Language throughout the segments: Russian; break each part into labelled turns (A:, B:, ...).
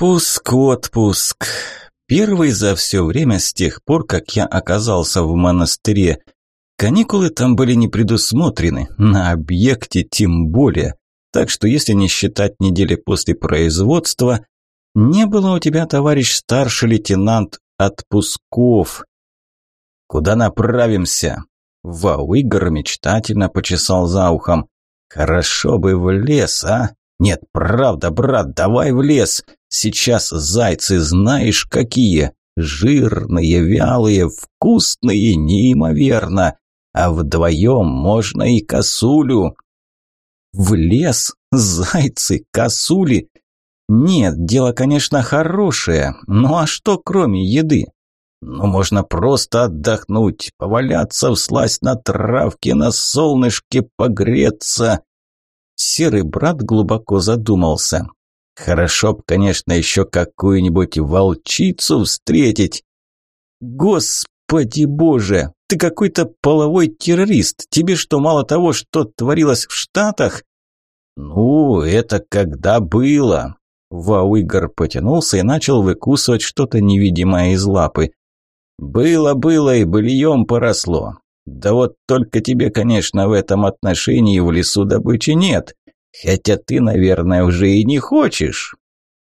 A: Отпуск, отпуск. Первый за все время с тех пор, как я оказался в монастыре. Каникулы там были не предусмотрены, на объекте тем более. Так что если не считать недели после производства, не было у тебя, товарищ старший лейтенант, отпусков. Куда направимся? Вау, мечтательно почесал за ухом. Хорошо бы в лес, а? Нет, правда, брат, давай в лес. Сейчас зайцы знаешь какие. Жирные, вялые, вкусные, неимоверно. А вдвоем можно и косулю. В лес? Зайцы, косули? Нет, дело, конечно, хорошее. Ну а что кроме еды? Ну, можно просто отдохнуть, поваляться, всласть на травке, на солнышке, погреться. Серый брат глубоко задумался. Хорошо б, конечно, еще какую-нибудь волчицу встретить. Господи боже, ты какой-то половой террорист. Тебе что, мало того, что творилось в Штатах? Ну, это когда было. Вауигар потянулся и начал выкусывать что-то невидимое из лапы. Было-было и быльем поросло. Да вот только тебе, конечно, в этом отношении в лесу добычи нет. Хотя ты, наверное, уже и не хочешь.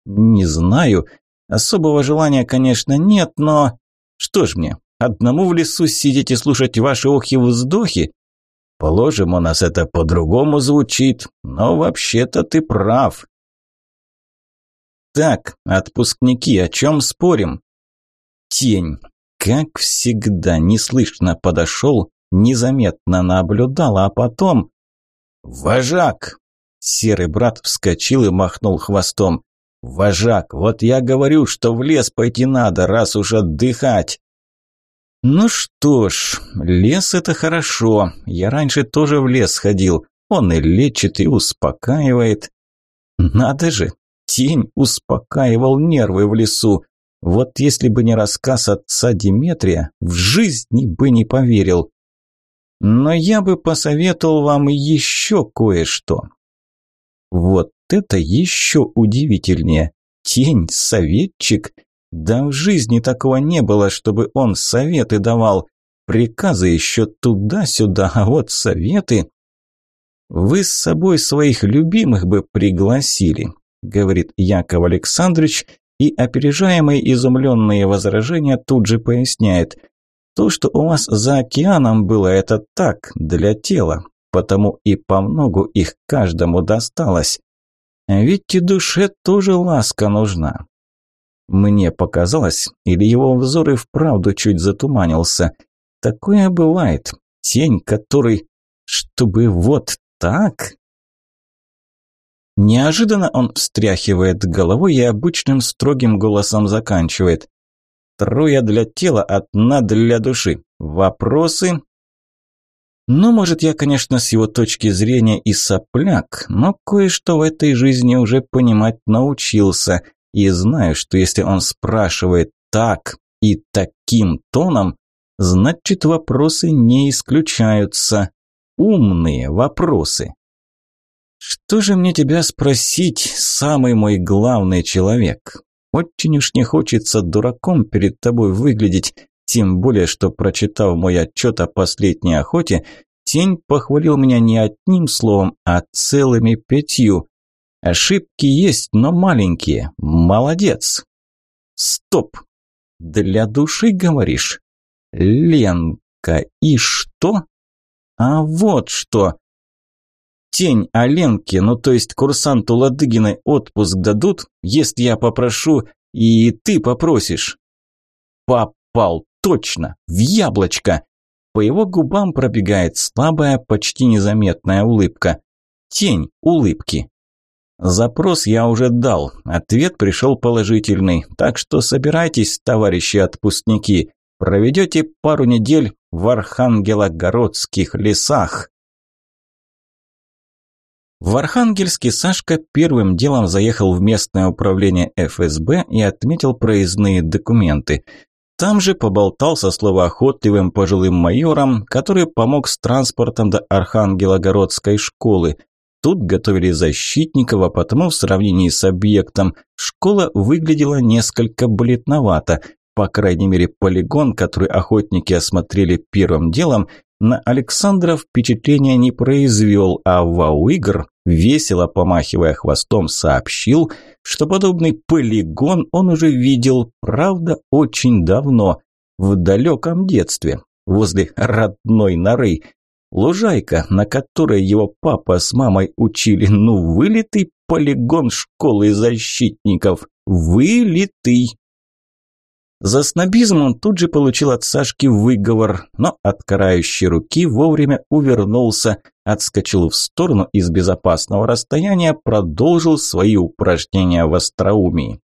A: Не знаю. Особого желания, конечно, нет, но... Что ж мне, одному в лесу сидеть и слушать ваши охи-вздохи? Положим, у нас это по-другому звучит, но вообще-то ты прав. Так, отпускники, о чем спорим? Тень, как всегда, неслышно подошел, незаметно наблюдал, а потом... «Вожак!» Серый брат вскочил и махнул хвостом. «Вожак, вот я говорю, что в лес пойти надо, раз уж отдыхать!» «Ну что ж, лес – это хорошо. Я раньше тоже в лес ходил. Он и лечит, и успокаивает. Надо же, тень успокаивал нервы в лесу. Вот если бы не рассказ отца Диметрия, в жизни бы не поверил. Но я бы посоветовал вам еще кое-что. Вот это еще удивительнее. Тень, советчик. Да в жизни такого не было, чтобы он советы давал. Приказы еще туда-сюда, а вот советы... Вы с собой своих любимых бы пригласили, говорит Яков Александрович, и опережаемые изумленные возражения тут же поясняет. То, что у вас за океаном было, это так, для тела потому и по многу их каждому досталось. Ведь и душе тоже ласка нужна. Мне показалось, или его взор и вправду чуть затуманился. Такое бывает. Тень, который... Чтобы вот так... Неожиданно он встряхивает головой и обычным строгим голосом заканчивает. Трое для тела, одна для души. Вопросы? Ну, может, я, конечно, с его точки зрения и сопляк, но кое-что в этой жизни уже понимать научился и знаю, что если он спрашивает так и таким тоном, значит, вопросы не исключаются. Умные вопросы. Что же мне тебя спросить, самый мой главный человек? Очень уж не хочется дураком перед тобой выглядеть, тем более, что, прочитав мой отчет о последней охоте, Тень похвалил меня не одним словом, а целыми пятью. Ошибки есть, но маленькие. Молодец. Стоп. Для души, говоришь? Ленка. И что? А вот что. Тень о Ленке, ну то есть курсанту Ладыгиной отпуск дадут, если я попрошу, и ты попросишь. Попал точно, в яблочко. По его губам пробегает слабая, почти незаметная улыбка. Тень улыбки. Запрос я уже дал, ответ пришел положительный, так что собирайтесь, товарищи отпускники, проведете пару недель в Архангелогородских лесах. В Архангельске Сашка первым делом заехал в местное управление ФСБ и отметил проездные документы. Там же поболтал со словоохотливым пожилым майором, который помог с транспортом до Архангелогородской школы. Тут готовили защитников, а потому в сравнении с объектом школа выглядела несколько бледновато. По крайней мере, полигон, который охотники осмотрели первым делом, на Александра впечатления не произвел, а Вауигр, весело помахивая хвостом, сообщил, что подобный полигон он уже видел, правда, очень давно, в далеком детстве, возле родной норы. Лужайка, на которой его папа с мамой учили, ну, вылитый полигон школы защитников. Вылитый. За снобизм он тут же получил от Сашки выговор, но от карающей руки вовремя увернулся, отскочил в сторону и с безопасного расстояния продолжил свои упражнения в остроумии.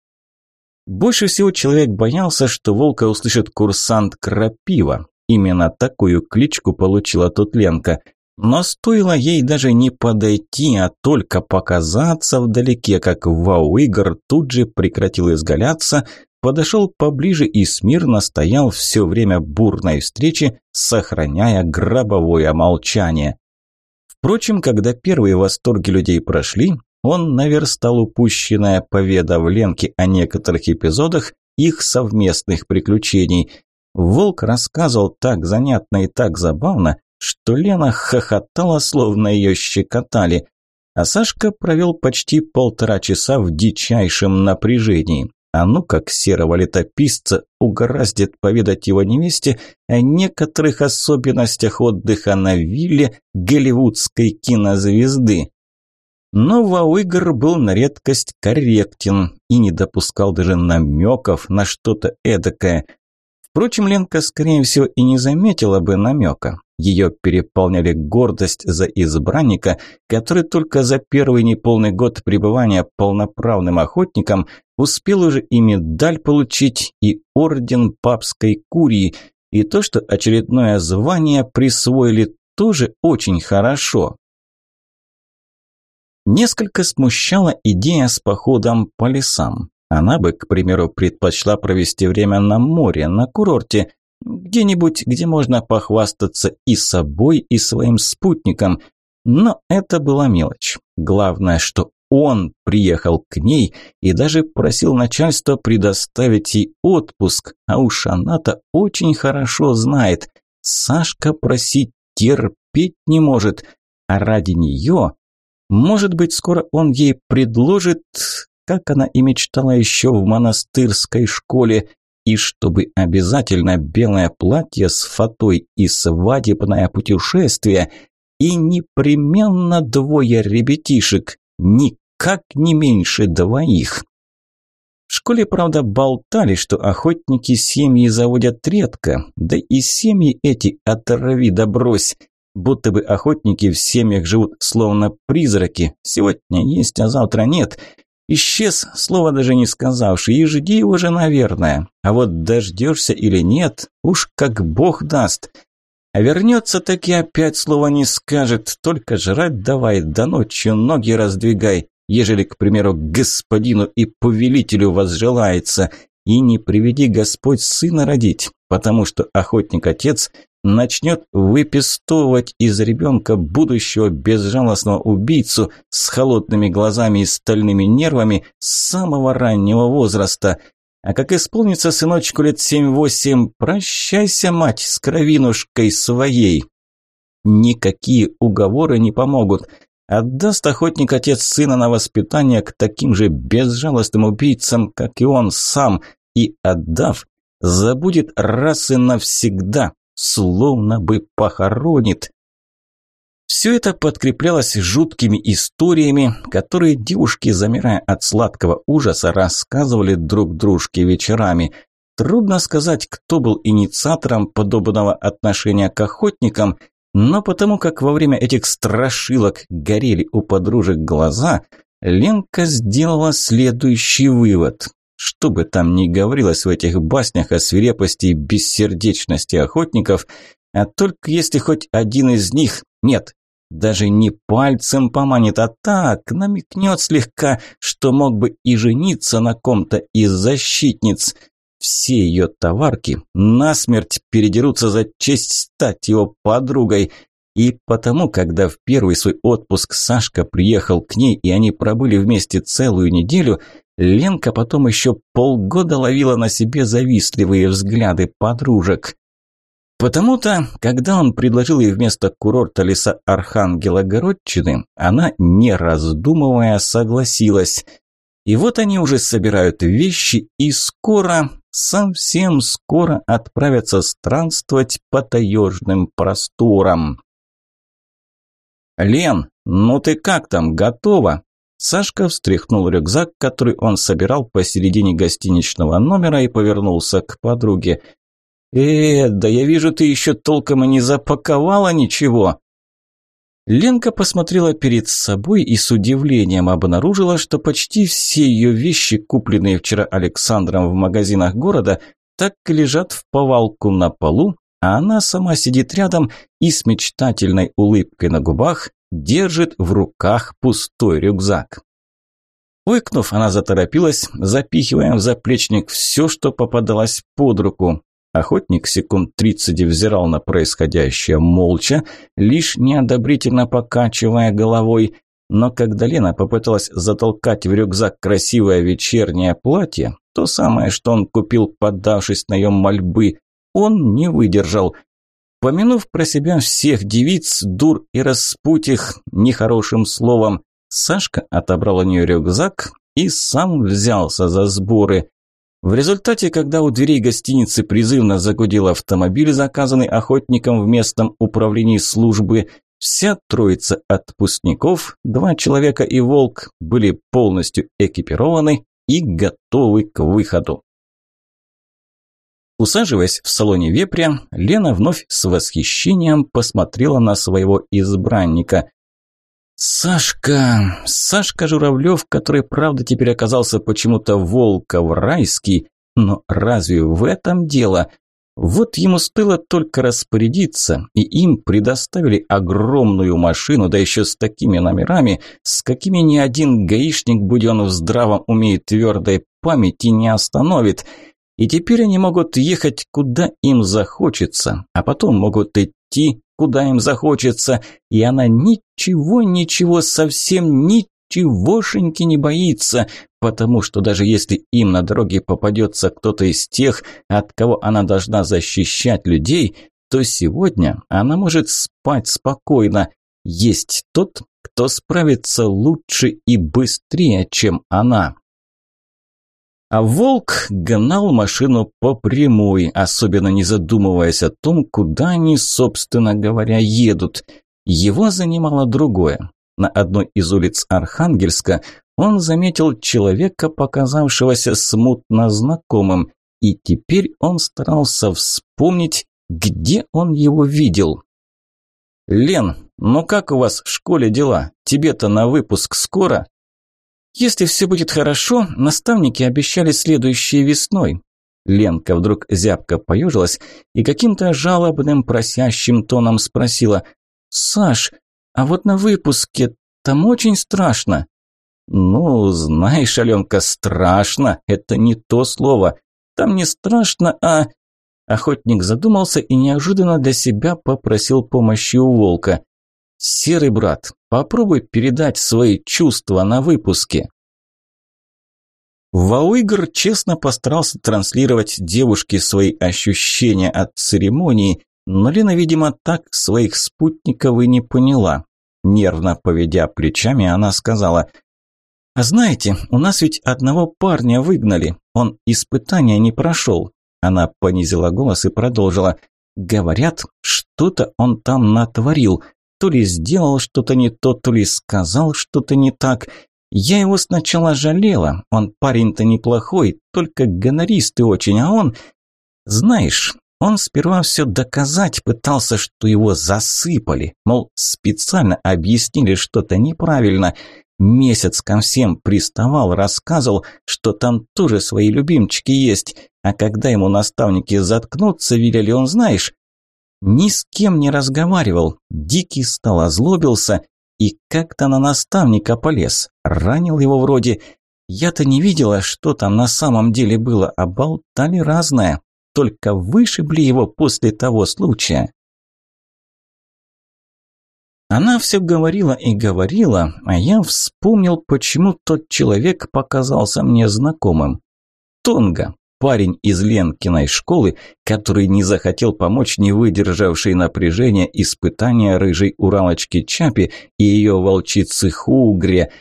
A: Больше всего человек боялся, что волка услышит курсант Крапива. Именно такую кличку получила тут Ленка. Но стоило ей даже не подойти, а только показаться вдалеке, как Вау-Игр тут же прекратил изгаляться, подошел поближе и смирно стоял все время бурной встречи, сохраняя гробовое молчание. Впрочем, когда первые восторги людей прошли, он наверстал упущенное, поведав Ленке о некоторых эпизодах их совместных приключений. Волк рассказывал так занятно и так забавно, что Лена хохотала, словно ее щекотали. А Сашка провел почти полтора часа в дичайшем напряжении. А ну как серого летописца угораздит поведать его невесте о некоторых особенностях отдыха на вилле голливудской кинозвезды. Но Вауигр был на редкость корректен и не допускал даже намеков на что-то эдакое. Впрочем, Ленка, скорее всего, и не заметила бы намека. Ее переполняли гордость за избранника, который только за первый неполный год пребывания полноправным охотником успел уже и медаль получить, и орден папской курии, и то, что очередное звание присвоили, тоже очень хорошо. Несколько смущала идея с походом по лесам. Она бы, к примеру, предпочла провести время на море, на курорте, где-нибудь, где можно похвастаться и собой, и своим спутником. Но это была мелочь. Главное, что он приехал к ней и даже просил начальство предоставить ей отпуск, а уж она-то очень хорошо знает. Сашка просить терпеть не может, а ради нее, может быть, скоро он ей предложит, как она и мечтала еще в монастырской школе, и чтобы обязательно белое платье с фатой и свадебное путешествие, и непременно двое ребятишек, никак не меньше двоих. В школе, правда, болтали, что охотники семьи заводят редко, да и семьи эти отрави да брось, будто бы охотники в семьях живут словно призраки, сегодня есть, а завтра нет – Исчез, слова даже не сказавши, и жди его же, наверное. А вот дождешься или нет, уж как бог даст. А вернется и опять слова не скажет, только жрать давай, до ночи ноги раздвигай, ежели, к примеру, господину и повелителю возжелается. И не приведи Господь сына родить, потому что охотник-отец начнет выпестовывать из ребенка будущего безжалостного убийцу с холодными глазами и стальными нервами с самого раннего возраста. А как исполнится сыночку лет семь-восемь, прощайся, мать, с кровинушкой своей. Никакие уговоры не помогут. Отдаст охотник отец сына на воспитание к таким же безжалостным убийцам, как и он сам, и, отдав, забудет раз и навсегда словно бы похоронит. Все это подкреплялось жуткими историями, которые девушки, замирая от сладкого ужаса, рассказывали друг дружке вечерами. Трудно сказать, кто был инициатором подобного отношения к охотникам, но потому как во время этих страшилок горели у подружек глаза, Ленка сделала следующий вывод. Что бы там ни говорилось в этих баснях о свирепости и бессердечности охотников, а только если хоть один из них, нет, даже не пальцем поманит, а так намекнет слегка, что мог бы и жениться на ком-то из защитниц. Все ее товарки насмерть передерутся за честь стать его подругой. И потому, когда в первый свой отпуск Сашка приехал к ней, и они пробыли вместе целую неделю, Ленка потом еще полгода ловила на себе завистливые взгляды подружек. Потому-то, когда он предложил ей вместо курорта леса Архангела Городчины, она, не раздумывая, согласилась. И вот они уже собирают вещи и скоро, совсем скоро отправятся странствовать по таежным просторам. «Лен, ну ты как там, готова?» Сашка встряхнул рюкзак, который он собирал посередине гостиничного номера и повернулся к подруге. «Э, да я вижу, ты еще толком и не запаковала ничего!» Ленка посмотрела перед собой и с удивлением обнаружила, что почти все ее вещи, купленные вчера Александром в магазинах города, так и лежат в повалку на полу, а она сама сидит рядом и с мечтательной улыбкой на губах держит в руках пустой рюкзак. Ойкнув, она заторопилась, запихивая в заплечник все, что попадалось под руку. Охотник секунд тридцать взирал на происходящее молча, лишь неодобрительно покачивая головой. Но когда Лена попыталась затолкать в рюкзак красивое вечернее платье, то самое, что он купил, поддавшись на ее мольбы, он не выдержал. Помянув про себя всех девиц, дур и распутих нехорошим словом, Сашка отобрал у нее рюкзак и сам взялся за сборы. В результате, когда у дверей гостиницы призывно загудел автомобиль, заказанный охотником в местном управлении службы, вся троица отпускников, два человека и волк, были полностью экипированы и готовы к выходу. Усаживаясь в салоне вепря, Лена вновь с восхищением посмотрела на своего избранника. Сашка, Сашка Журавлев, который, правда, теперь оказался почему-то волков райский, но разве в этом дело? Вот ему стоило только распорядиться, и им предоставили огромную машину, да еще с такими номерами, с какими ни один гаишник, будь он в здравом уме и твердой памяти, не остановит. И теперь они могут ехать куда им захочется, а потом могут идти куда им захочется, и она ничего, ничего, совсем ничегошеньки не боится, потому что даже если им на дороге попадется кто-то из тех, от кого она должна защищать людей, то сегодня она может спать спокойно. Есть тот, кто справится лучше и быстрее, чем она. А волк гнал машину по прямой, особенно не задумываясь о том, куда они, собственно говоря, едут. Его занимало другое. На одной из улиц Архангельска он заметил человека, показавшегося смутно знакомым, и теперь он старался вспомнить, где он его видел. «Лен, ну как у вас в школе дела? Тебе-то на выпуск скоро?» Если все будет хорошо, наставники обещали следующей весной. Ленка вдруг зябко поежилась и каким-то жалобным просящим тоном спросила. «Саш, а вот на выпуске там очень страшно». «Ну, знаешь, Аленка, страшно – это не то слово. Там не страшно, а...» Охотник задумался и неожиданно для себя попросил помощи у волка. «Серый брат, попробуй передать свои чувства на выпуске». Вауигр честно постарался транслировать девушке свои ощущения от церемонии, но Лена, видимо, так своих спутников и не поняла. Нервно поведя плечами, она сказала, «А знаете, у нас ведь одного парня выгнали, он испытания не прошел». Она понизила голос и продолжила, «Говорят, что-то он там натворил, то ли сделал что-то не то, то ли сказал что-то не так. Я его сначала жалела, он парень-то неплохой, только гонористый очень, а он... Знаешь, он сперва все доказать пытался, что его засыпали, мол, специально объяснили что-то неправильно. Месяц ко всем приставал, рассказывал, что там тоже свои любимчики есть, а когда ему наставники заткнуться велели, он, знаешь, ни с кем не разговаривал, дикий стал, озлобился и как-то на наставника полез, ранил его вроде. Я-то не видела, что там на самом деле было, а болтали разное. Только вышибли его после того случая. Она все говорила и говорила, а я вспомнил, почему тот человек показался мне знакомым. Тонга, парень из Ленкиной школы, который не захотел помочь не выдержавшей напряжения испытания рыжей уралочки Чапи и ее волчицы Хугре.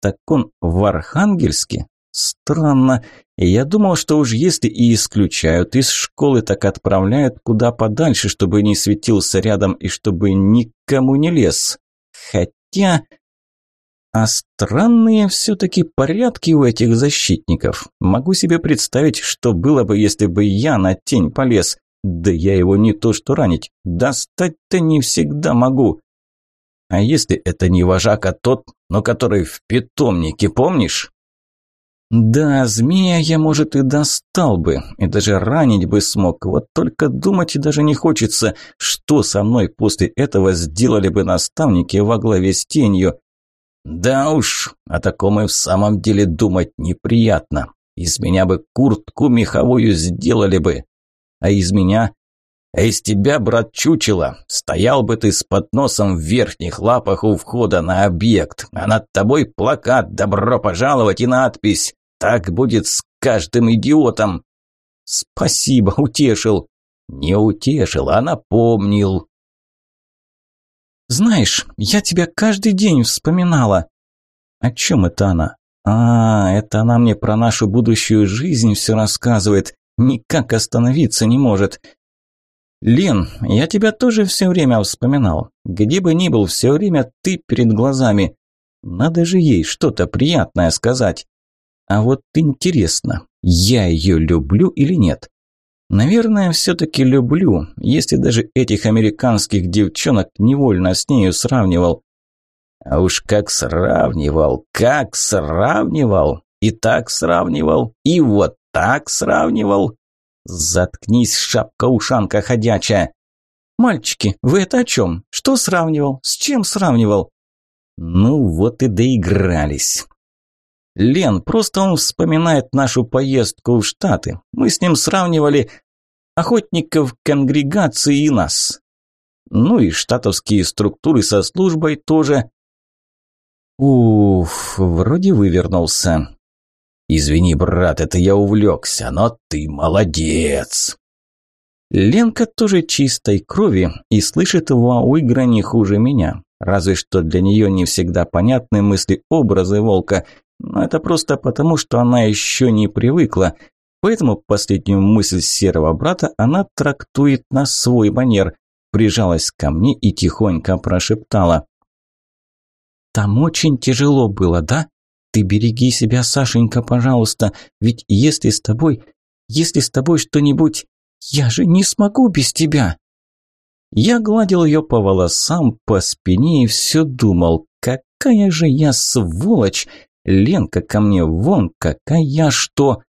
A: Так он в Архангельске? Странно. Я думал, что уж если и исключают из школы, так отправляют куда подальше, чтобы не светился рядом и чтобы никому не лез. Хотя... А странные все-таки порядки у этих защитников. Могу себе представить, что было бы, если бы я на тень полез. Да я его не то что ранить, достать-то не всегда могу. А если это не вожак, а тот, но который в питомнике, помнишь? Да, змея я, может, и достал бы, и даже ранить бы смог, вот только думать даже не хочется, что со мной после этого сделали бы наставники во главе с тенью. Да уж, о таком и в самом деле думать неприятно. Из меня бы куртку меховую сделали бы. А из меня? А из тебя, брат Чучело, стоял бы ты с подносом в верхних лапах у входа на объект, а над тобой плакат «Добро пожаловать» и надпись так будет с каждым идиотом. Спасибо, утешил. Не утешил, а напомнил. Знаешь, я тебя каждый день вспоминала. О чем это она? А, это она мне про нашу будущую жизнь все рассказывает. Никак остановиться не может. Лен, я тебя тоже все время вспоминал. Где бы ни был, все время ты перед глазами. Надо же ей что-то приятное сказать. А вот интересно, я ее люблю или нет? Наверное, все-таки люблю, если даже этих американских девчонок невольно с нею сравнивал. А уж как сравнивал, как сравнивал, и так сравнивал, и вот так сравнивал. Заткнись, шапка-ушанка ходячая. Мальчики, вы это о чем? Что сравнивал? С чем сравнивал? Ну вот и доигрались. Лен, просто он вспоминает нашу поездку в Штаты. Мы с ним сравнивали охотников конгрегации и нас. Ну и штатовские структуры со службой тоже. Уф, вроде вывернулся. Извини, брат, это я увлекся, но ты молодец. Ленка тоже чистой крови и слышит Вауигра не хуже меня. Разве что для нее не всегда понятны мысли-образы волка – но это просто потому, что она еще не привыкла. Поэтому последнюю мысль серого брата она трактует на свой манер. Прижалась ко мне и тихонько прошептала. «Там очень тяжело было, да? Ты береги себя, Сашенька, пожалуйста, ведь если с тобой, если с тобой что-нибудь, я же не смогу без тебя!» Я гладил ее по волосам, по спине и все думал, какая же я сволочь, Ленка ко мне вон какая что.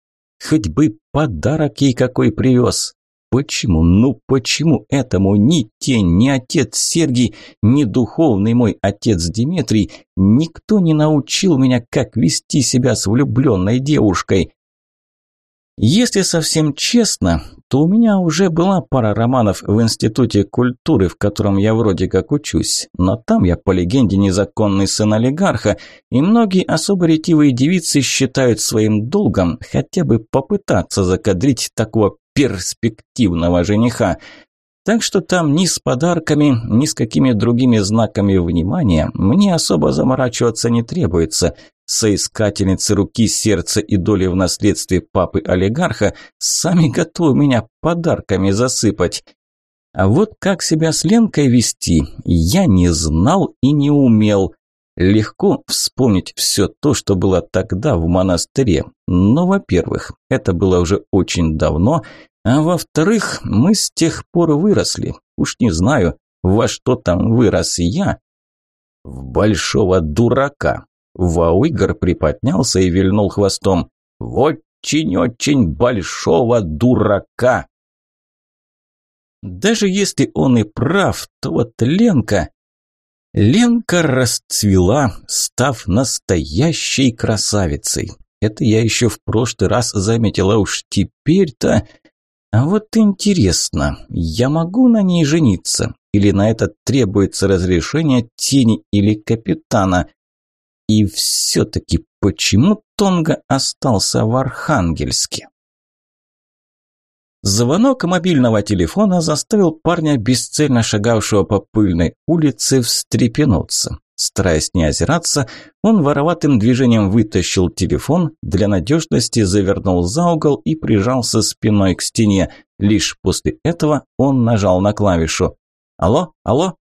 A: Хоть бы подарок ей какой привез. Почему, ну почему этому ни тень, ни отец Сергий, ни духовный мой отец Дмитрий, никто не научил меня, как вести себя с влюбленной девушкой? Если совсем честно, то у меня уже была пара романов в Институте культуры, в котором я вроде как учусь. Но там я, по легенде, незаконный сын олигарха, и многие особо ретивые девицы считают своим долгом хотя бы попытаться закадрить такого перспективного жениха. Так что там ни с подарками, ни с какими другими знаками внимания мне особо заморачиваться не требуется – Соискательницы руки, сердца и доли в наследстве папы-олигарха сами готовы меня подарками засыпать. А вот как себя с Ленкой вести, я не знал и не умел. Легко вспомнить все то, что было тогда в монастыре. Но, во-первых, это было уже очень давно, а во-вторых, мы с тех пор выросли. Уж не знаю, во что там вырос я. В большого дурака, Вауигр приподнялся и вильнул хвостом. «Очень-очень большого дурака!» Даже если он и прав, то вот Ленка... Ленка расцвела, став настоящей красавицей. Это я еще в прошлый раз заметила, уж теперь-то... А вот интересно, я могу на ней жениться? или на это требуется разрешение тени или капитана? И все-таки почему Тонга остался в Архангельске? Звонок мобильного телефона заставил парня, бесцельно шагавшего по пыльной улице, встрепенуться. Стараясь не озираться, он вороватым движением вытащил телефон, для надежности завернул за угол и прижался спиной к стене. Лишь после этого он нажал на клавишу. «Алло, алло?»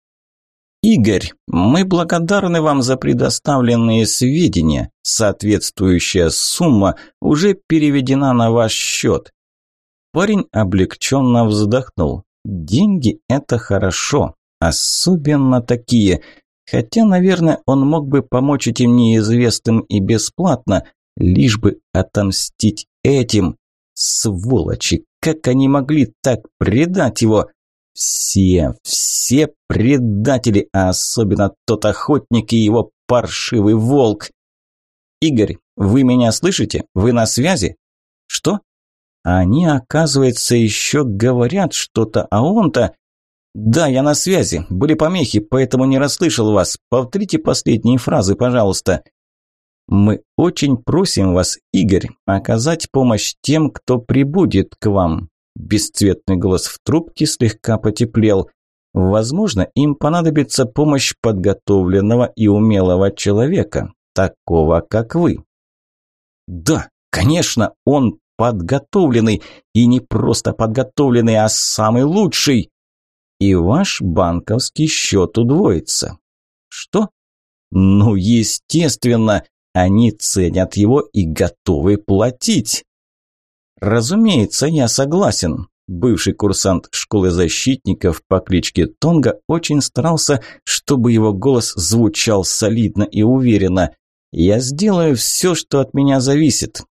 A: «Игорь, мы благодарны вам за предоставленные сведения. Соответствующая сумма уже переведена на ваш счет». Парень облегченно вздохнул. «Деньги – это хорошо, особенно такие. Хотя, наверное, он мог бы помочь этим неизвестным и бесплатно, лишь бы отомстить этим. Сволочи, как они могли так предать его? Все, все предатели, а особенно тот охотник и его паршивый волк. Игорь, вы меня слышите? Вы на связи? Что? Они, оказывается, еще говорят что-то, а он-то... «Да, я на связи. Были помехи, поэтому не расслышал вас. Повторите последние фразы, пожалуйста». «Мы очень просим вас, Игорь, оказать помощь тем, кто прибудет к вам». Бесцветный голос в трубке слегка потеплел. «Возможно, им понадобится помощь подготовленного и умелого человека, такого, как вы». «Да, конечно, он подготовленный, и не просто подготовленный, а самый лучший» и ваш банковский счет удвоится. Что? Ну, естественно, они ценят его и готовы платить. Разумеется, я согласен. Бывший курсант школы защитников по кличке Тонга очень старался, чтобы его голос звучал солидно и уверенно. Я сделаю все, что от меня зависит.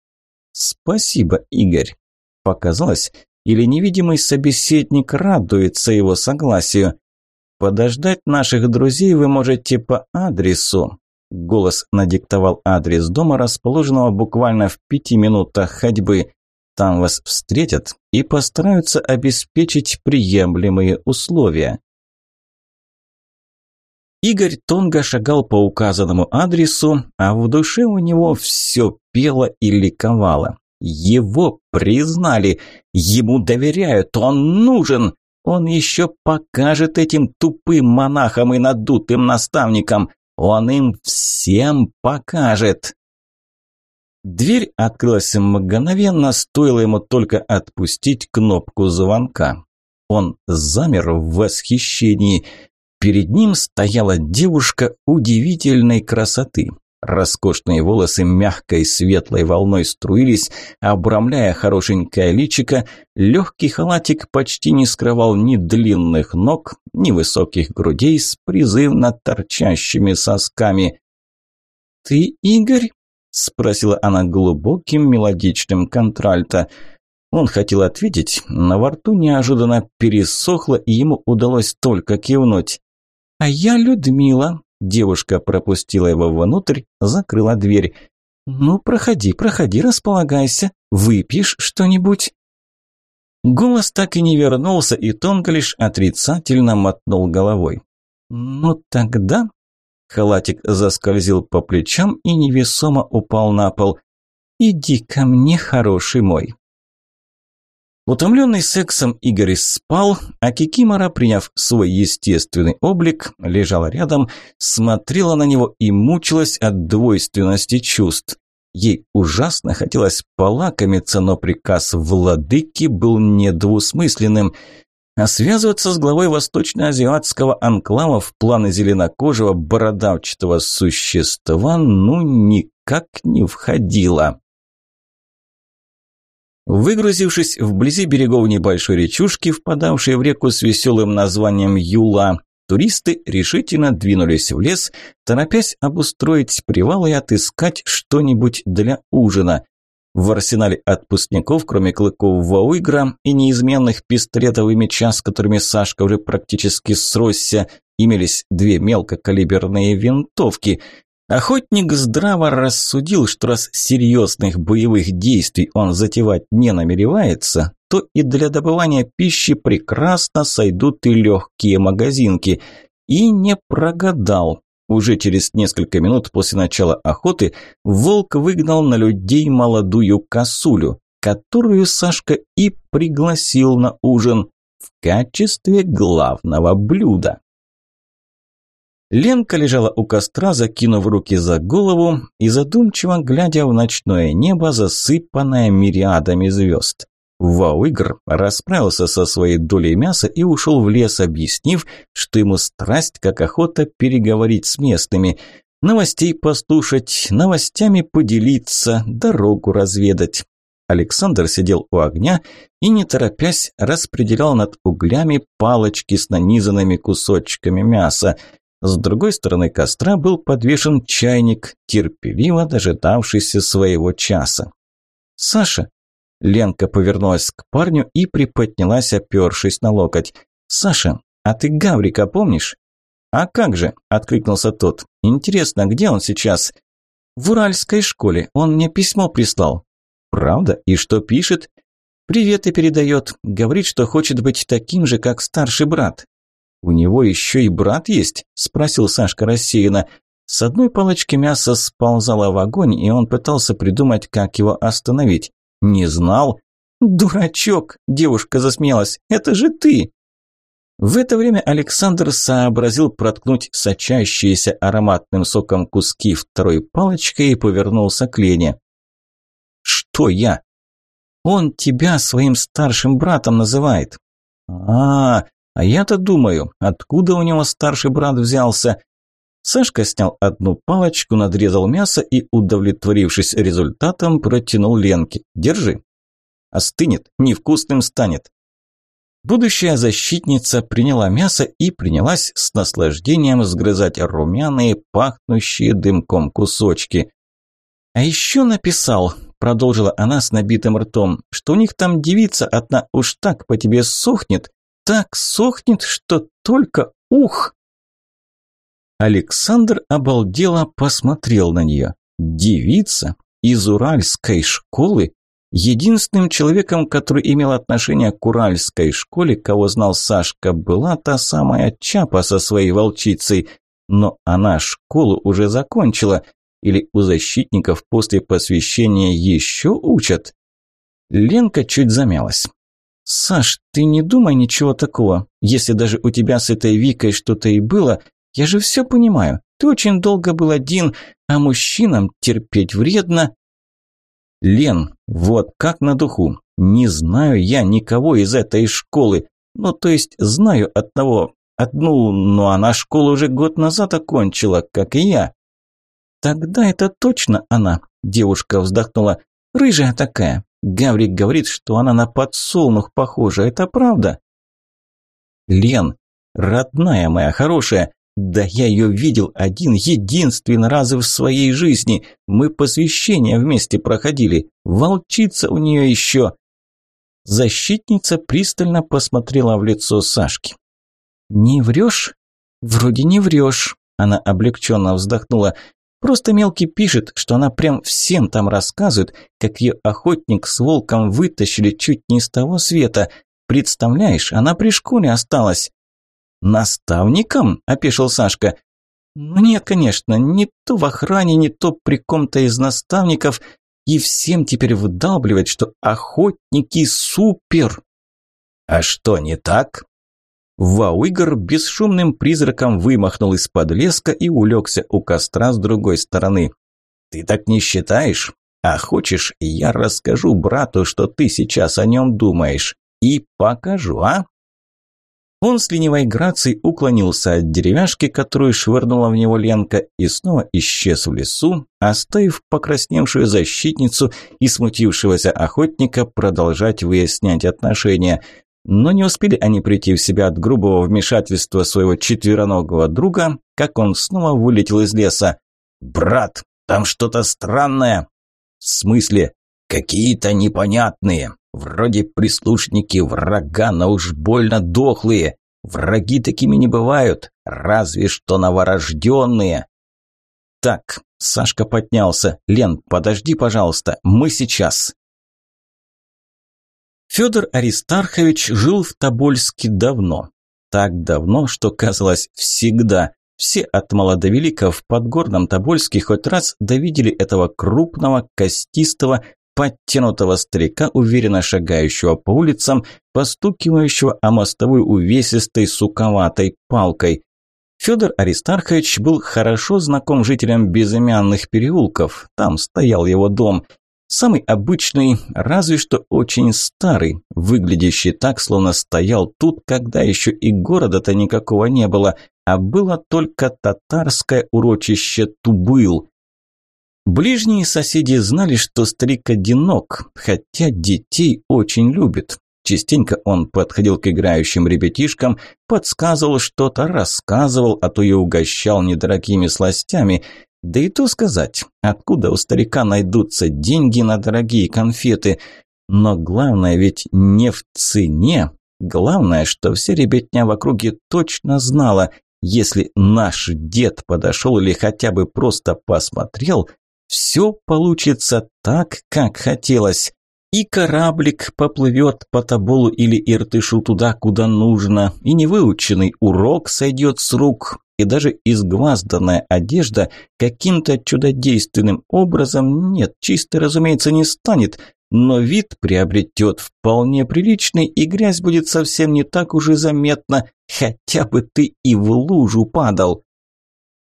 A: Спасибо, Игорь. Показалось, или невидимый собеседник радуется его согласию. «Подождать наших друзей вы можете по адресу». Голос надиктовал адрес дома, расположенного буквально в пяти минутах ходьбы. Там вас встретят и постараются обеспечить приемлемые условия. Игорь Тонга шагал по указанному адресу, а в душе у него все пело и ликовало. Его признали, ему доверяют, он нужен. Он еще покажет этим тупым монахам и надутым наставникам. Он им всем покажет. Дверь открылась мгновенно, стоило ему только отпустить кнопку звонка. Он замер в восхищении. Перед ним стояла девушка удивительной красоты. Роскошные волосы мягкой светлой волной струились, обрамляя хорошенькое личико. Легкий халатик почти не скрывал ни длинных ног, ни высоких грудей с призывно торчащими сосками. «Ты Игорь?» – спросила она глубоким мелодичным контральто. Он хотел ответить, но во рту неожиданно пересохло, и ему удалось только кивнуть. «А я Людмила», Девушка пропустила его внутрь, закрыла дверь. «Ну, проходи, проходи, располагайся. Выпьешь что-нибудь?» Голос так и не вернулся, и Тонко лишь отрицательно мотнул головой. «Ну тогда...» Халатик заскользил по плечам и невесомо упал на пол. «Иди ко мне, хороший мой». Утомленный сексом Игорь спал, а Кикимора, приняв свой естественный облик, лежала рядом, смотрела на него и мучилась от двойственности чувств. Ей ужасно хотелось полакомиться, но приказ владыки был недвусмысленным. А связываться с главой восточноазиатского анклава в планы зеленокожего бородавчатого существа ну никак не входило. Выгрузившись вблизи берегов небольшой речушки, впадавшей в реку с веселым названием Юла, туристы решительно двинулись в лес, торопясь обустроить привал и отыскать что-нибудь для ужина. В арсенале отпускников, кроме клыков Вауигра и неизменных пистолетов и меча, с которыми Сашка уже практически сросся, имелись две мелкокалиберные винтовки. Охотник здраво рассудил, что раз серьезных боевых действий он затевать не намеревается, то и для добывания пищи прекрасно сойдут и легкие магазинки. И не прогадал. Уже через несколько минут после начала охоты волк выгнал на людей молодую косулю, которую Сашка и пригласил на ужин в качестве главного блюда. Ленка лежала у костра, закинув руки за голову и задумчиво глядя в ночное небо, засыпанное мириадами звезд. Вауигр расправился со своей долей мяса и ушел в лес, объяснив, что ему страсть, как охота, переговорить с местными, новостей послушать, новостями поделиться, дорогу разведать. Александр сидел у огня и, не торопясь, распределял над углями палочки с нанизанными кусочками мяса – с другой стороны костра был подвешен чайник, терпеливо дожидавшийся своего часа. «Саша!» Ленка повернулась к парню и приподнялась, опершись на локоть. «Саша, а ты Гаврика помнишь?» «А как же?» – откликнулся тот. «Интересно, где он сейчас?» «В Уральской школе. Он мне письмо прислал». «Правда? И что пишет?» «Привет и передает. Говорит, что хочет быть таким же, как старший брат. «У него еще и брат есть?» – спросил Сашка рассеянно. С одной палочки мяса сползало в огонь, и он пытался придумать, как его остановить. «Не знал?» «Дурачок!» – девушка засмеялась. «Это же ты!» В это время Александр сообразил проткнуть сочащиеся ароматным соком куски второй палочкой и повернулся к Лене. «Что я?» «Он тебя своим старшим братом называет». «А, а я-то думаю, откуда у него старший брат взялся? Сашка снял одну палочку, надрезал мясо и, удовлетворившись результатом, протянул Ленке. «Держи». «Остынет, невкусным станет». Будущая защитница приняла мясо и принялась с наслаждением сгрызать румяные, пахнущие дымком кусочки. «А еще написал», – продолжила она с набитым ртом, – «что у них там девица одна уж так по тебе сохнет, так сохнет, что только ух!» Александр обалдело посмотрел на нее. Девица из уральской школы? Единственным человеком, который имел отношение к уральской школе, кого знал Сашка, была та самая Чапа со своей волчицей. Но она школу уже закончила. Или у защитников после посвящения еще учат? Ленка чуть замялась. «Саш, ты не думай ничего такого. Если даже у тебя с этой Викой что-то и было, я же все понимаю. Ты очень долго был один, а мужчинам терпеть вредно». «Лен, вот как на духу. Не знаю я никого из этой школы. Ну, то есть знаю одного, одну, но она школу уже год назад окончила, как и я». «Тогда это точно она», – девушка вздохнула. «Рыжая такая, Гаврик говорит, что она на подсолнух похожа. Это правда? Лен, родная моя, хорошая, да я ее видел один единственный раз в своей жизни. Мы посвящение вместе проходили. Волчица у нее еще. Защитница пристально посмотрела в лицо Сашки. «Не врешь?» «Вроде не врешь», – она облегченно вздохнула. Просто мелкий пишет, что она прям всем там рассказывает, как ее охотник с волком вытащили чуть не с того света. Представляешь, она при школе осталась. «Наставником?» – опешил Сашка. «Ну нет, конечно, не то в охране, не то при ком-то из наставников. И всем теперь выдалбливать, что охотники супер!» «А что не так?» Вауигр бесшумным призраком вымахнул из-под леска и улегся у костра с другой стороны. «Ты так не считаешь? А хочешь, я расскажу брату, что ты сейчас о нем думаешь. И покажу, а?» Он с ленивой грацией уклонился от деревяшки, которую швырнула в него Ленка, и снова исчез в лесу, оставив покрасневшую защитницу и смутившегося охотника продолжать выяснять отношения – но не успели они прийти в себя от грубого вмешательства своего четвероногого друга, как он снова вылетел из леса. «Брат, там что-то странное!» «В смысле?» «Какие-то непонятные. Вроде прислушники врага, но уж больно дохлые. Враги такими не бывают, разве что новорожденные». Так, Сашка поднялся. Лен, подожди, пожалуйста, мы сейчас. Федор Аристархович жил в Тобольске давно. Так давно, что казалось всегда. Все от мала до велика в подгорном Тобольске хоть раз довидели этого крупного, костистого, подтянутого старика, уверенно шагающего по улицам, постукивающего о мостовую увесистой суковатой палкой. Федор Аристархович был хорошо знаком жителям безымянных переулков, там стоял его дом. Самый обычный, разве что очень старый, выглядящий так, словно стоял тут, когда еще и города-то никакого не было, а было только татарское урочище Тубыл. Ближние соседи знали, что старик одинок, хотя детей очень любит. Частенько он подходил к играющим ребятишкам, подсказывал что-то, рассказывал, а то и угощал недорогими сластями. Да и то сказать, откуда у старика найдутся деньги на дорогие конфеты. Но главное ведь не в цене. Главное, что вся ребятня в округе точно знала, если наш дед подошел или хотя бы просто посмотрел, все получится так, как хотелось. И кораблик поплывет по Тоболу или Иртышу туда, куда нужно, и невыученный урок сойдет с рук, и даже изгвазданная одежда каким-то чудодейственным образом, нет, чисто, разумеется, не станет, но вид приобретет вполне приличный, и грязь будет совсем не так уж и заметна, хотя бы ты и в лужу падал.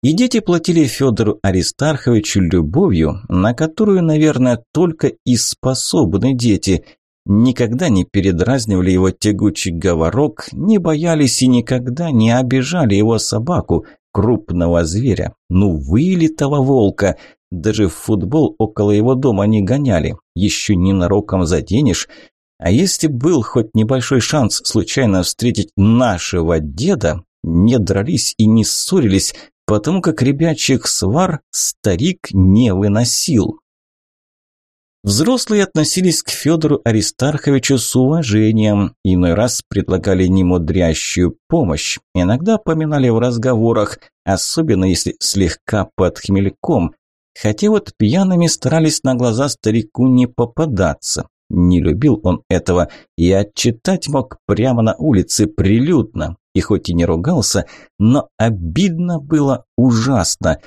A: И дети платили Федору Аристарховичу любовью, на которую, наверное, только и способны дети. Никогда не передразнивали его тягучий говорок, не боялись и никогда не обижали его собаку, крупного зверя, ну вылитого волка. Даже в футбол около его дома не гоняли, еще ненароком заденешь. А если был хоть небольшой шанс случайно встретить нашего деда, не дрались и не ссорились, потому как ребячьих свар старик не выносил. Взрослые относились к Федору Аристарховичу с уважением, иной раз предлагали немудрящую помощь, иногда поминали в разговорах, особенно если слегка под хмельком, хотя вот пьяными старались на глаза старику не попадаться. Не любил он этого и отчитать мог прямо на улице прилюдно, и хоть и не ругался, но обидно было ужасно.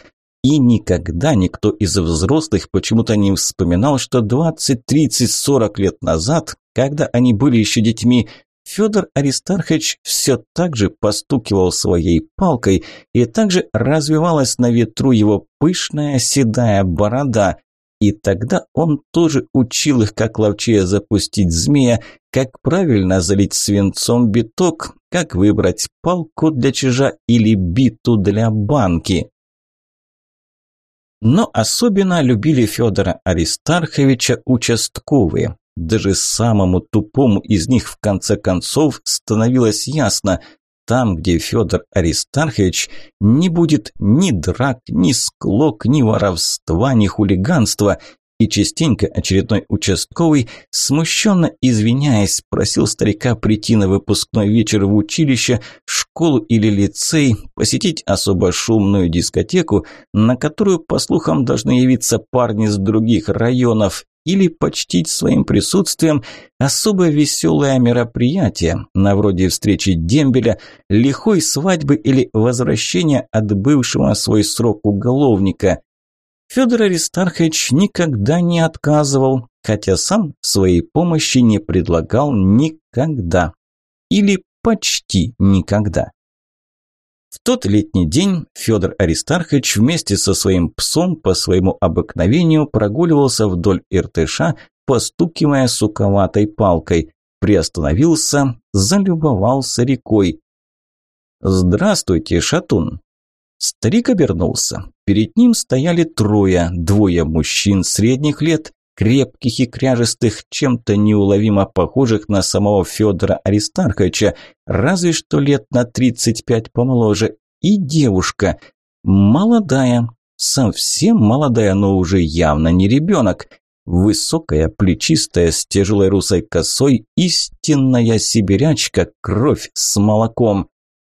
A: И никогда никто из взрослых почему-то не вспоминал, что 20, 30, 40 лет назад, когда они были еще детьми, Федор Аристархович все так же постукивал своей палкой, и также развивалась на ветру его пышная седая борода – и тогда он тоже учил их, как ловчее запустить змея, как правильно залить свинцом биток, как выбрать палку для чижа или биту для банки. Но особенно любили Федора Аристарховича участковые. Даже самому тупому из них в конце концов становилось ясно – там, где Федор Аристархович, не будет ни драк, ни склок, ни воровства, ни хулиганства. И частенько очередной участковый, смущенно извиняясь, просил старика прийти на выпускной вечер в училище, школу или лицей, посетить особо шумную дискотеку, на которую, по слухам, должны явиться парни с других районов, или почтить своим присутствием особо веселое мероприятие, на вроде встречи дембеля, лихой свадьбы или возвращения от бывшего свой срок уголовника. Федор Аристархович никогда не отказывал, хотя сам своей помощи не предлагал никогда. Или почти никогда. Тот летний день Федор Аристархович вместе со своим псом по своему обыкновению прогуливался вдоль Иртыша, постукивая суковатой палкой. Приостановился, залюбовался рекой. «Здравствуйте, Шатун!» Старик обернулся. Перед ним стояли трое, двое мужчин средних лет, крепких и кряжестых, чем-то неуловимо похожих на самого Федора Аристарховича, разве что лет на 35 помоложе, и девушка, молодая, совсем молодая, но уже явно не ребенок, высокая, плечистая, с тяжелой русой косой, истинная сибирячка, кровь с молоком.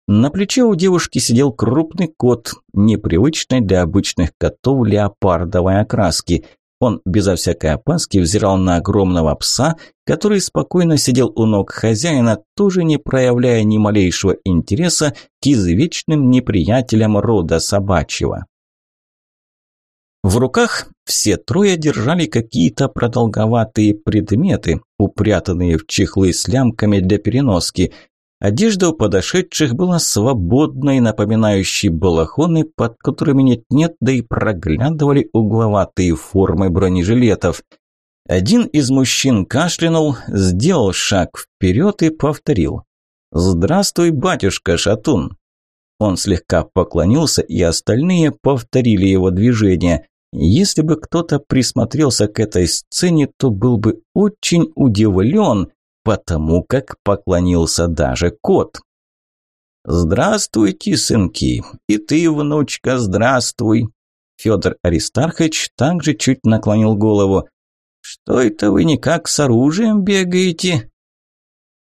A: На плече у девушки сидел крупный кот, непривычной для обычных котов леопардовой окраски. Он безо всякой опаски взирал на огромного пса, который спокойно сидел у ног хозяина, тоже не проявляя ни малейшего интереса к извечным неприятелям рода собачьего. В руках все трое держали какие-то продолговатые предметы, упрятанные в чехлы с лямками для переноски – Одежда у подошедших была свободной, напоминающей балахоны, под которыми нет-нет, да и проглядывали угловатые формы бронежилетов. Один из мужчин кашлянул, сделал шаг вперед и повторил. «Здравствуй, батюшка Шатун!» Он слегка поклонился, и остальные повторили его движение. Если бы кто-то присмотрелся к этой сцене, то был бы очень удивлен, потому как поклонился даже кот. «Здравствуйте, сынки! И ты, внучка, здравствуй!» Федор Аристархович также чуть наклонил голову. «Что это вы никак с оружием бегаете?»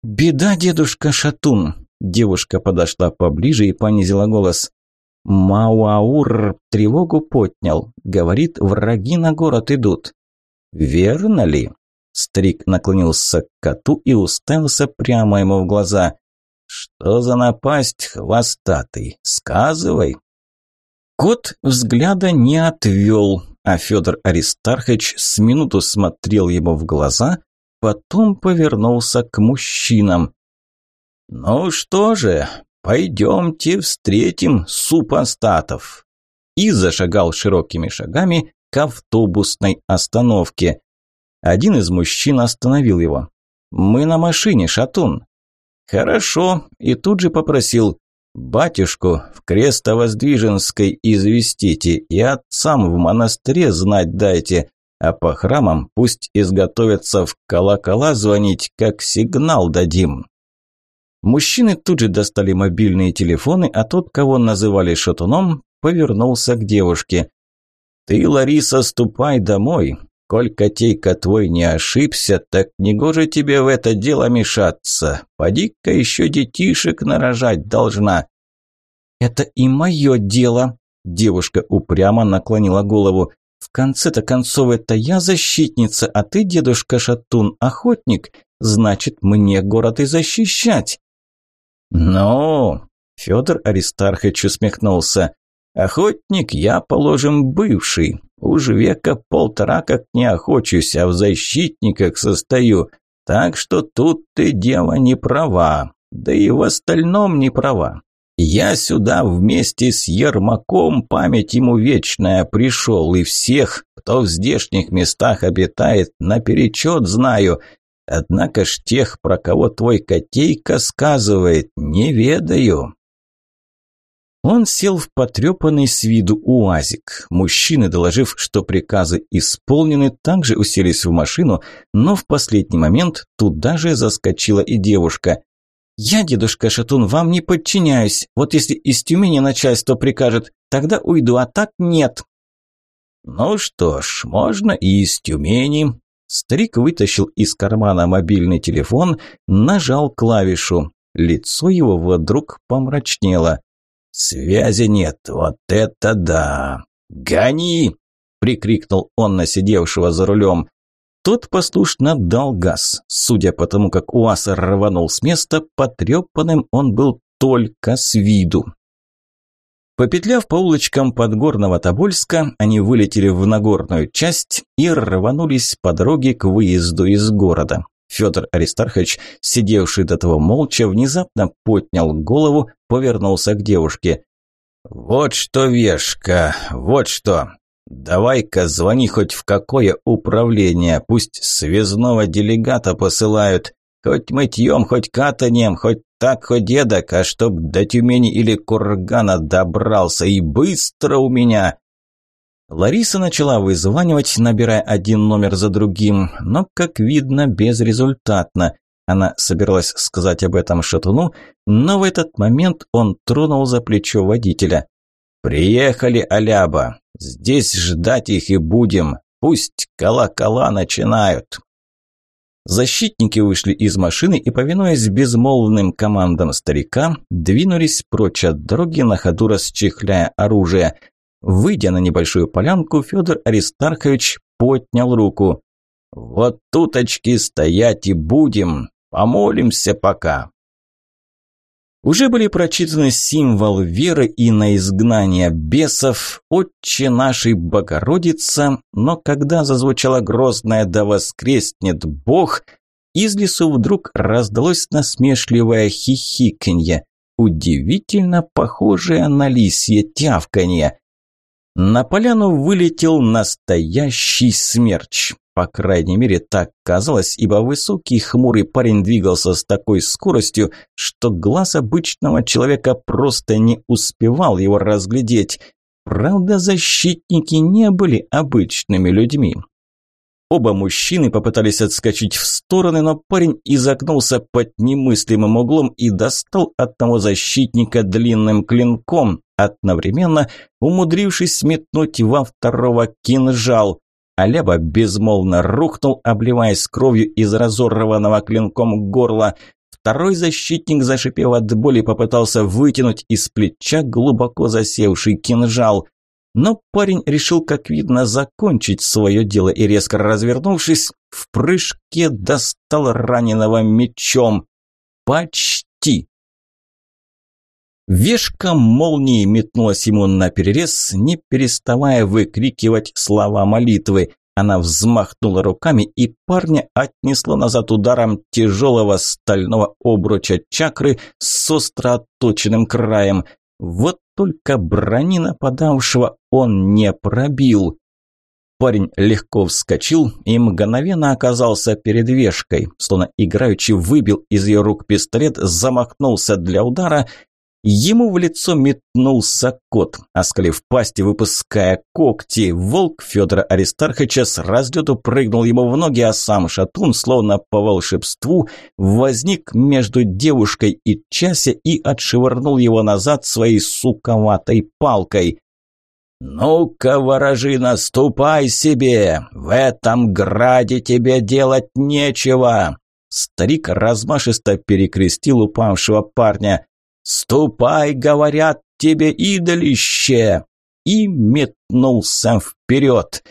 A: «Беда, дедушка Шатун!» Девушка подошла поближе и понизила голос. «Мауаур тревогу поднял. Говорит, враги на город идут». «Верно ли?» Старик наклонился к коту и уставился прямо ему в глаза. «Что за напасть, хвостатый? Сказывай!» Кот взгляда не отвел, а Федор Аристархович с минуту смотрел ему в глаза, потом повернулся к мужчинам. «Ну что же, пойдемте встретим супостатов!» И зашагал широкими шагами к автобусной остановке. Один из мужчин остановил его. «Мы на машине, Шатун». «Хорошо», и тут же попросил «Батюшку в Крестовоздвиженской известите и отцам в монастыре знать дайте, а по храмам пусть изготовятся в колокола звонить, как сигнал дадим». Мужчины тут же достали мобильные телефоны, а тот, кого называли шатуном, повернулся к девушке. «Ты, Лариса, ступай домой. Коль котейка твой не ошибся, так негоже тебе в это дело мешаться. Поди-ка еще детишек нарожать должна». «Это и мое дело», – девушка упрямо наклонила голову. «В конце-то концов, это я защитница, а ты, дедушка Шатун, охотник. Значит, мне город и защищать». «Ну...» – Федор Аристархович усмехнулся. «Охотник я, положим, бывший. Уж века полтора как не охочусь, а в защитниках состою. Так что тут ты, дева, не права. Да и в остальном не права. Я сюда вместе с Ермаком, память ему вечная, пришел, и всех, кто в здешних местах обитает, наперечет знаю. Однако ж тех, про кого твой котейка сказывает, не ведаю. Он сел в потрепанный с виду уазик. Мужчины, доложив, что приказы исполнены, также уселись в машину, но в последний момент туда же заскочила и девушка. «Я, дедушка Шатун, вам не подчиняюсь. Вот если из Тюмени начальство прикажет, тогда уйду, а так нет». «Ну что ж, можно и из Тюмени». Старик вытащил из кармана мобильный телефон, нажал клавишу. Лицо его вдруг помрачнело. «Связи нет, вот это да! Гони!» – прикрикнул он на сидевшего за рулем. Тот послушно дал газ. Судя по тому, как УАЗ рванул с места, потрепанным он был только с виду. Попетляв по улочкам подгорного Тобольска, они вылетели в Нагорную часть и рванулись по дороге к выезду из города. Федор Аристархович, сидевший до того молча, внезапно поднял голову, повернулся к девушке. «Вот что, Вешка, вот что. Давай-ка звони хоть в какое управление, пусть связного делегата посылают. Хоть мытьем, хоть катанием, хоть так, хоть дедок, а чтоб до Тюмени или Кургана добрался и быстро у меня. Лариса начала вызванивать, набирая один номер за другим, но, как видно, безрезультатно. Она собиралась сказать об этом Шатуну, но в этот момент он тронул за плечо водителя. «Приехали, Аляба. Здесь ждать их и будем. Пусть колокола начинают». Защитники вышли из машины и, повинуясь безмолвным командам старика, двинулись прочь от дороги, на ходу расчехляя оружие. Выйдя на небольшую полянку, Федор Аристархович поднял руку. «Вот туточки стоять и будем, помолимся пока». Уже были прочитаны символ веры и на изгнание бесов, «Отче нашей Богородица», но когда зазвучала грозная «Да воскреснет Бог», из лесу вдруг раздалось насмешливое хихиканье, удивительно похожее на лисье тявканье. На поляну вылетел настоящий смерч. По крайней мере, так казалось, ибо высокий хмурый парень двигался с такой скоростью, что глаз обычного человека просто не успевал его разглядеть. Правда, защитники не были обычными людьми. Оба мужчины попытались отскочить в стороны, но парень изогнулся под немыслимым углом и достал одного защитника длинным клинком, одновременно умудрившись метнуть во второго кинжал. Аляба безмолвно рухнул, обливаясь кровью из разорванного клинком горла. Второй защитник, зашипев от боли, попытался вытянуть из плеча глубоко засевший кинжал. Но парень решил, как видно, закончить свое дело и, резко развернувшись, в прыжке достал раненого мечом. Почти. Вешка молнии метнулась ему на перерез, не переставая выкрикивать слова молитвы. Она взмахнула руками, и парня отнесло назад ударом тяжелого стального обруча чакры с остро отточенным краем. Вот только брони нападавшего он не пробил. Парень легко вскочил и мгновенно оказался перед вешкой. Словно играючи выбил из ее рук пистолет, замахнулся для удара Ему в лицо метнулся кот, оскалив пасти, выпуская когти. Волк Федора Аристарховича с разлету прыгнул ему в ноги, а сам шатун, словно по волшебству, возник между девушкой и Чася и отшвырнул его назад своей суковатой палкой. «Ну-ка, ворожина, ступай себе! В этом граде тебе делать нечего!» Старик размашисто перекрестил упавшего парня. «Ступай, говорят тебе, идолище!» И метнулся вперед.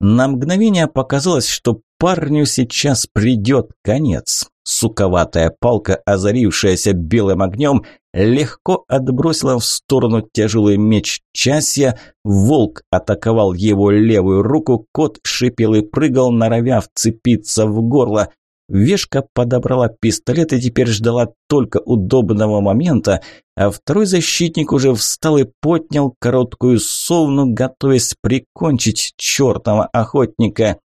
A: На мгновение показалось, что парню сейчас придет конец. Суковатая палка, озарившаяся белым огнем, легко отбросила в сторону тяжелый меч Часья. Волк атаковал его левую руку, кот шипел и прыгал, норовя вцепиться в горло. Вешка подобрала пистолет и теперь ждала только удобного момента, а второй защитник уже встал и поднял короткую совну, готовясь прикончить чертова охотника.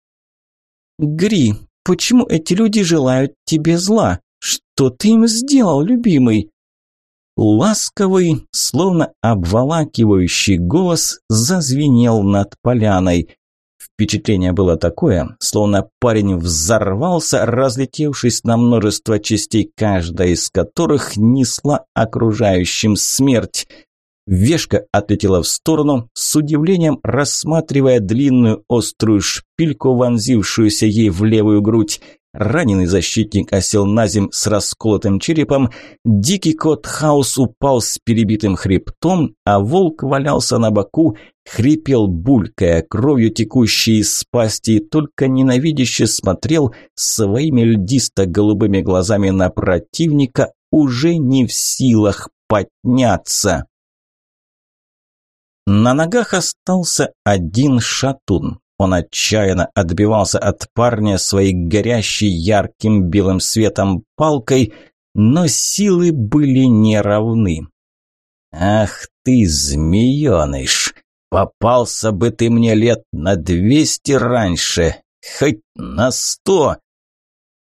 A: «Гри, почему эти люди желают тебе зла? Что ты им сделал, любимый?» Ласковый, словно обволакивающий голос зазвенел над поляной. Впечатление было такое, словно парень взорвался, разлетевшись на множество частей, каждая из которых несла окружающим смерть. Вешка отлетела в сторону, с удивлением рассматривая длинную острую шпильку, вонзившуюся ей в левую грудь. Раненый защитник осел на земь с расколотым черепом, дикий кот Хаус упал с перебитым хребтом, а волк валялся на боку, хрипел, булькая, кровью текущей из пасти, и только ненавидяще смотрел своими льдисто-голубыми глазами на противника, уже не в силах подняться. На ногах остался один шатун. Он отчаянно отбивался от парня своей горящей ярким белым светом палкой, но силы были неравны. «Ах ты, змееныш! Попался бы ты мне лет на двести раньше, хоть на сто!»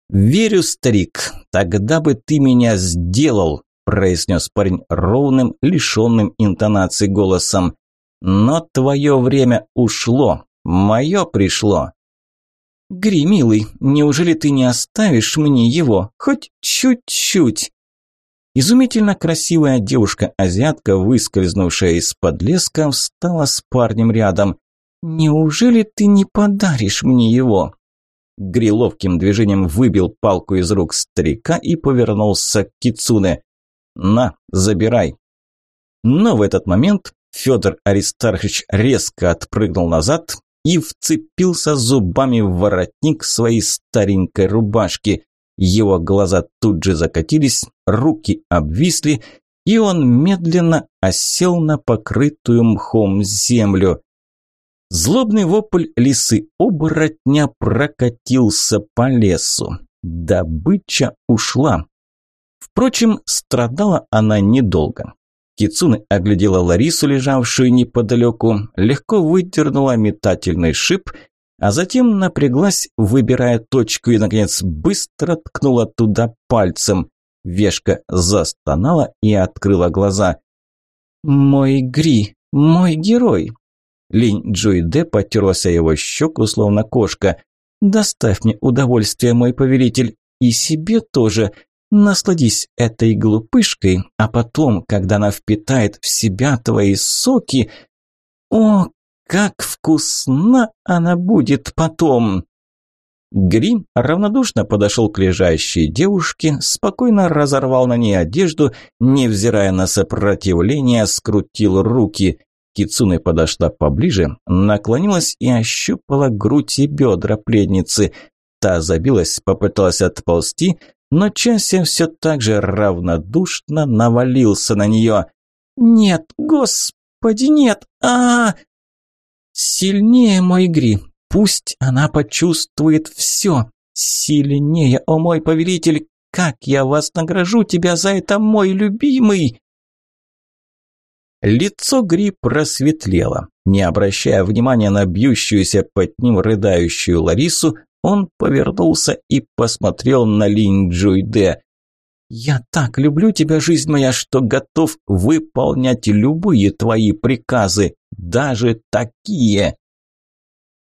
A: «Верю, старик, тогда бы ты меня сделал», – произнес парень ровным, лишенным интонации голосом. «Но твое время ушло, Мое пришло. Гри, милый, неужели ты не оставишь мне его? Хоть чуть-чуть. Изумительно красивая девушка-азиатка, выскользнувшая из-под леска, встала с парнем рядом. «Неужели ты не подаришь мне его?» Гри ловким движением выбил палку из рук старика и повернулся к Кицуне. «На, забирай». Но в этот момент Федор Аристархович резко отпрыгнул назад и вцепился зубами в воротник своей старенькой рубашки. Его глаза тут же закатились, руки обвисли, и он медленно осел на покрытую мхом землю. Злобный вопль лисы-оборотня прокатился по лесу. Добыча ушла. Впрочем, страдала она недолго. Кицуны оглядела Ларису, лежавшую неподалеку, легко выдернула метательный шип, а затем напряглась, выбирая точку и, наконец, быстро ткнула туда пальцем. Вешка застонала и открыла глаза. «Мой Гри, мой герой!» Линь Джуйде потерлась его щеку, словно кошка. «Доставь мне удовольствие, мой повелитель, и себе тоже. Насладись этой глупышкой, а потом, когда она впитает в себя твои соки... О, как вкусна она будет потом!» Грим равнодушно подошел к лежащей девушке, спокойно разорвал на ней одежду, невзирая на сопротивление, скрутил руки. Кицуне подошла поближе, наклонилась и ощупала грудь и бедра пледницы. Та забилась, попыталась отползти, но Чася все так же равнодушно навалился на нее. «Нет, господи, нет! а, -а, -а! Сильнее мой Гри, Пусть она почувствует все. Сильнее, о мой повелитель, как я вас награжу тебя за это, мой любимый!» Лицо Гри просветлело. Не обращая внимания на бьющуюся под ним рыдающую Ларису, он повернулся и посмотрел на Линь Джуйде. «Я так люблю тебя, жизнь моя, что готов выполнять любые твои приказы, даже такие!»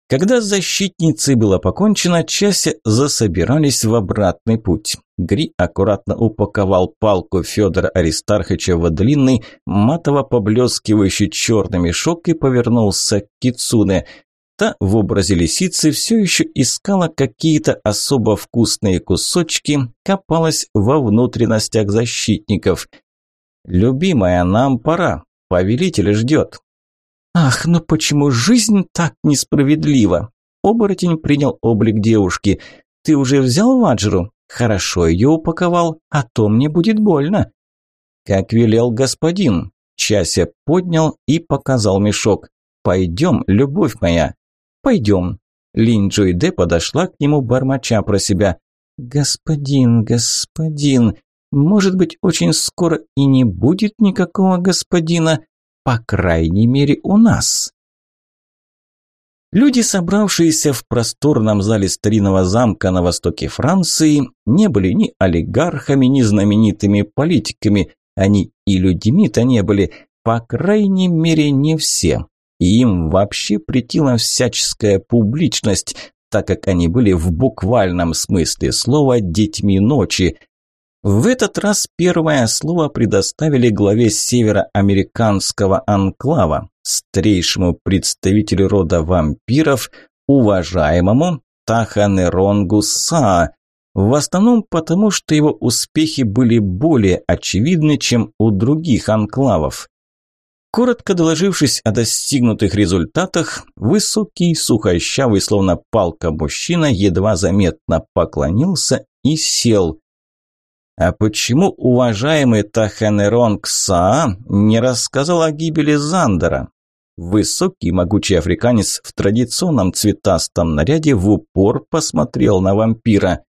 A: Когда с защитницей было покончено, части засобирались в обратный путь. Гри аккуратно упаковал палку Федора Аристарховича в длинный, матово поблескивающий черный мешок и повернулся к Кицуне. Та в образе лисицы все еще искала какие-то особо вкусные кусочки, копалась во внутренностях защитников. «Любимая, нам пора. Повелитель ждет», Ах, ну почему жизнь так несправедлива? Оборотень принял облик девушки. Ты уже взял ваджру? Хорошо ее упаковал, а то мне будет больно. Как велел господин. Чася поднял и показал мешок. Пойдем, любовь моя. Пойдем. Линь Джуйде подошла к нему, бормоча про себя. «Господин, господин, может быть, очень скоро и не будет никакого господина, по крайней мере, у нас. Люди, собравшиеся в просторном зале старинного замка на востоке Франции, не были ни олигархами, ни знаменитыми политиками. Они и людьми-то не были, по крайней мере, не все. И им вообще претила всяческая публичность, так как они были в буквальном смысле слова «детьми ночи», в этот раз первое слово предоставили главе североамериканского анклава, старейшему представителю рода вампиров, уважаемому Таханеронгу Саа, в основном потому, что его успехи были более очевидны, чем у других анклавов. Коротко доложившись о достигнутых результатах, высокий, сухощавый, словно палка мужчина, едва заметно поклонился и сел. А почему уважаемый Таханеронг Саа не рассказал о гибели Зандера? Высокий могучий африканец в традиционном цветастом наряде в упор посмотрел на вампира.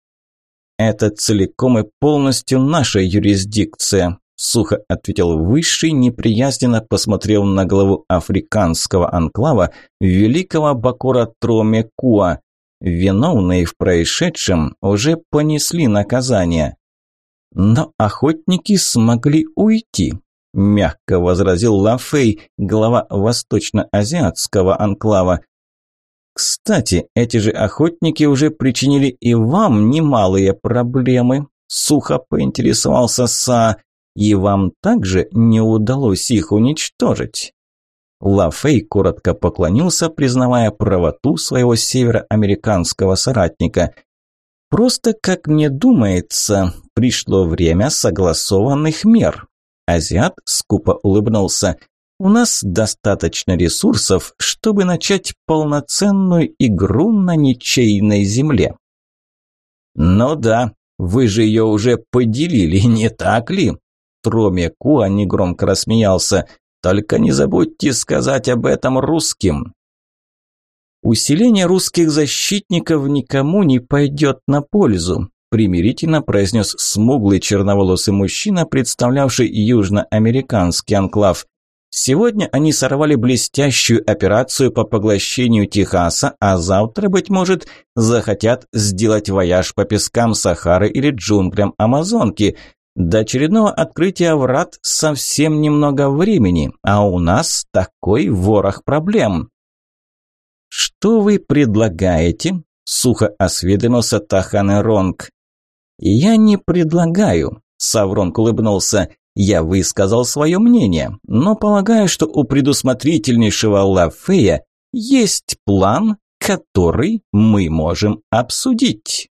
A: «Это целиком и полностью наша юрисдикция», – сухо ответил Высший, неприязненно посмотрел на главу африканского анклава великого Бакора Тромекуа. Виновные в происшедшем уже понесли наказание. Но охотники смогли уйти, мягко возразил Лафей, глава восточно-азиатского анклава. Кстати, эти же охотники уже причинили и вам немалые проблемы, сухо поинтересовался Са, и вам также не удалось их уничтожить. Лафей коротко поклонился, признавая правоту своего североамериканского соратника. «Просто, как мне думается, пришло время согласованных мер». Азиат скупо улыбнулся. «У нас достаточно ресурсов, чтобы начать полноценную игру на ничейной земле». «Ну да, вы же ее уже поделили, не так ли?» Троме Куа негромко рассмеялся. Только не забудьте сказать об этом русским. Усиление русских защитников никому не пойдет на пользу, примирительно произнес смуглый черноволосый мужчина, представлявший южноамериканский анклав. Сегодня они сорвали блестящую операцию по поглощению Техаса, а завтра, быть может, захотят сделать вояж по пескам Сахары или джунглям Амазонки. До очередного открытия врат совсем немного времени, а у нас такой ворох проблем. «Что вы предлагаете?» – сухо осведомился Тахан Ронг. «Я не предлагаю», – Савронг улыбнулся. «Я высказал свое мнение, но полагаю, что у предусмотрительнейшего Лафея есть план, который мы можем обсудить».